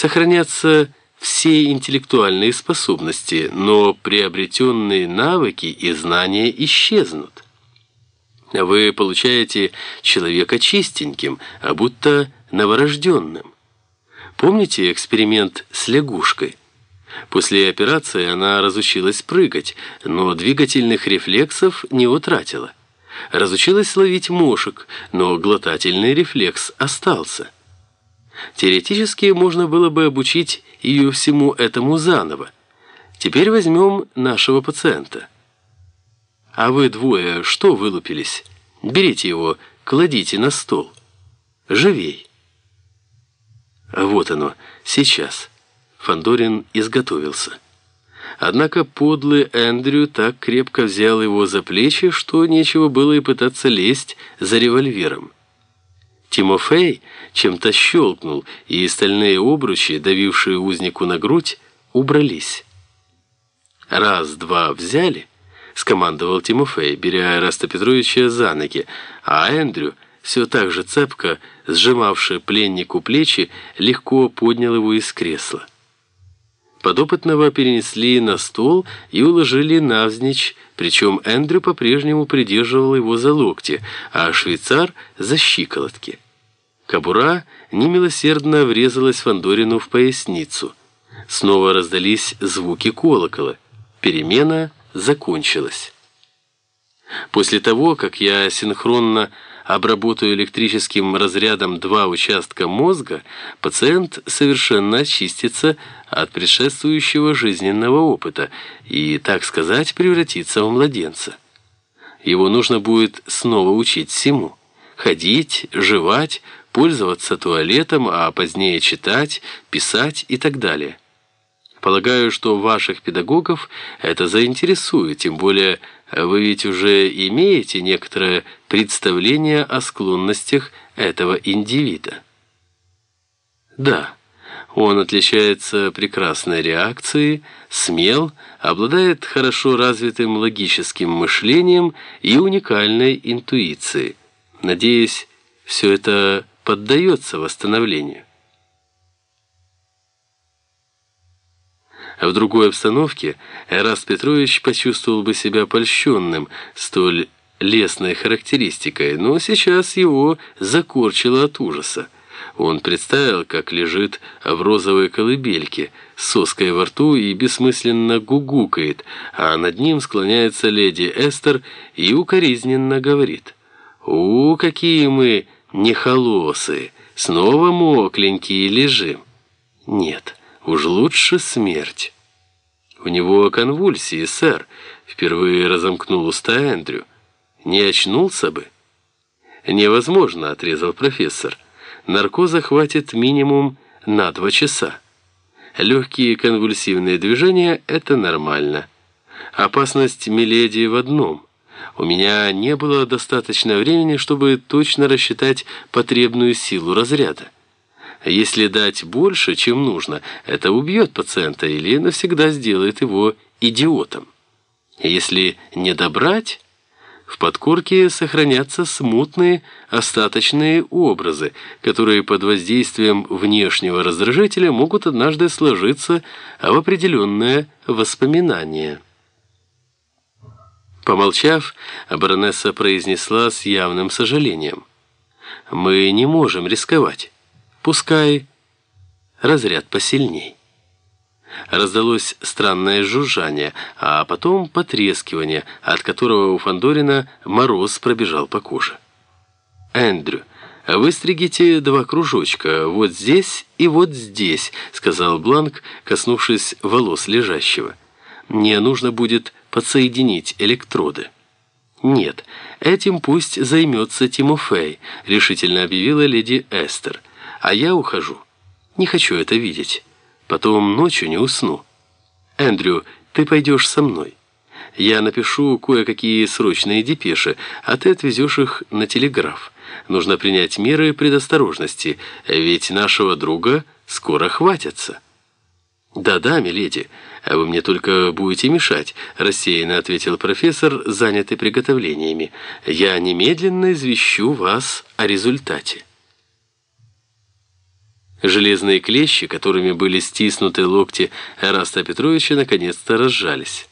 Сохранятся все интеллектуальные способности, но приобретенные навыки и знания исчезнут. Вы получаете человека чистеньким, а будто новорожденным. Помните эксперимент с лягушкой? После операции она разучилась прыгать, но двигательных рефлексов не утратила. Разучилась ловить мошек, но глотательный рефлекс остался. Теоретически можно было бы обучить ее всему этому заново. Теперь возьмем нашего пациента. А вы двое что вылупились? Берите его, кладите на стол. Живей. Вот оно, сейчас. Фандорин изготовился. Однако подлый Эндрю так крепко взял его за плечи, что нечего было и пытаться лезть за револьвером. Тимофей чем-то щелкнул, и стальные обручи, давившие узнику на грудь, убрались. «Раз-два взяли», — скомандовал Тимофей, беря Раста Петровича за ноги, а Эндрю, все так же цепко, сжимавший пленнику плечи, легко поднял его из кресла. Подопытного перенесли на стол и уложили навзничь, причем Эндрю по-прежнему придерживал его за локти, а швейцар — за щиколотки. Кабура немилосердно врезалась Фандорину в поясницу. Снова раздались звуки колокола. Перемена закончилась. После того, как я синхронно обработаю электрическим разрядом два участка мозга, пациент совершенно очистится от предшествующего жизненного опыта и, так сказать, превратится в младенца. Его нужно будет снова учить всему. Ходить, жевать, пользоваться туалетом, а позднее читать, писать и так далее. Полагаю, что ваших педагогов это заинтересует, тем более вы ведь уже имеете некоторое представление о склонностях этого индивида. Да, он отличается прекрасной реакцией, смел, обладает хорошо развитым логическим мышлением и уникальной интуицией. Надеюсь, все это поддается восстановлению. А в другой обстановке Эраст Петрович почувствовал бы себя польщенным столь лестной характеристикой, но сейчас его закорчило от ужаса. Он представил, как лежит в розовой колыбельке, с соской во рту и бессмысленно гугукает, а над ним склоняется леди Эстер и укоризненно говорит «У, какие мы нехолосые, снова мокленькие лежим». Нет, Уж лучше смерть. У него конвульсии, сэр. Впервые разомкнул уста Эндрю. Не очнулся бы? Невозможно, отрезал профессор. Наркоза хватит минимум на два часа. Легкие конвульсивные движения – это нормально. Опасность Миледи в одном. У меня не было достаточно времени, чтобы точно рассчитать потребную силу разряда. Если дать больше, чем нужно, это убьет пациента или навсегда сделает его идиотом. Если не добрать, в подкорке сохранятся смутные остаточные образы, которые под воздействием внешнего раздражителя могут однажды сложиться в определенное воспоминание. Помолчав, баронесса произнесла с явным сожалением. «Мы не можем рисковать». Пускай разряд посильней. Раздалось странное жужжание, а потом потрескивание, от которого у Фандорина мороз пробежал по коже. «Эндрю, выстригите два кружочка, вот здесь и вот здесь», сказал Бланк, коснувшись волос лежащего. «Мне нужно будет подсоединить электроды». «Нет, этим пусть займется Тимофей», решительно объявила леди Эстер. А я ухожу. Не хочу это видеть. Потом ночью не усну. Эндрю, ты пойдешь со мной. Я напишу кое-какие срочные депеши, а ты отвезешь их на телеграф. Нужно принять меры предосторожности, ведь нашего друга скоро хватятся». «Да-да, миледи, а вы мне только будете мешать», – рассеянно ответил профессор, занятый приготовлениями. «Я немедленно извещу вас о результате». Железные клещи, которыми были стиснуты локти Эраста Петровича, наконец-то разжались.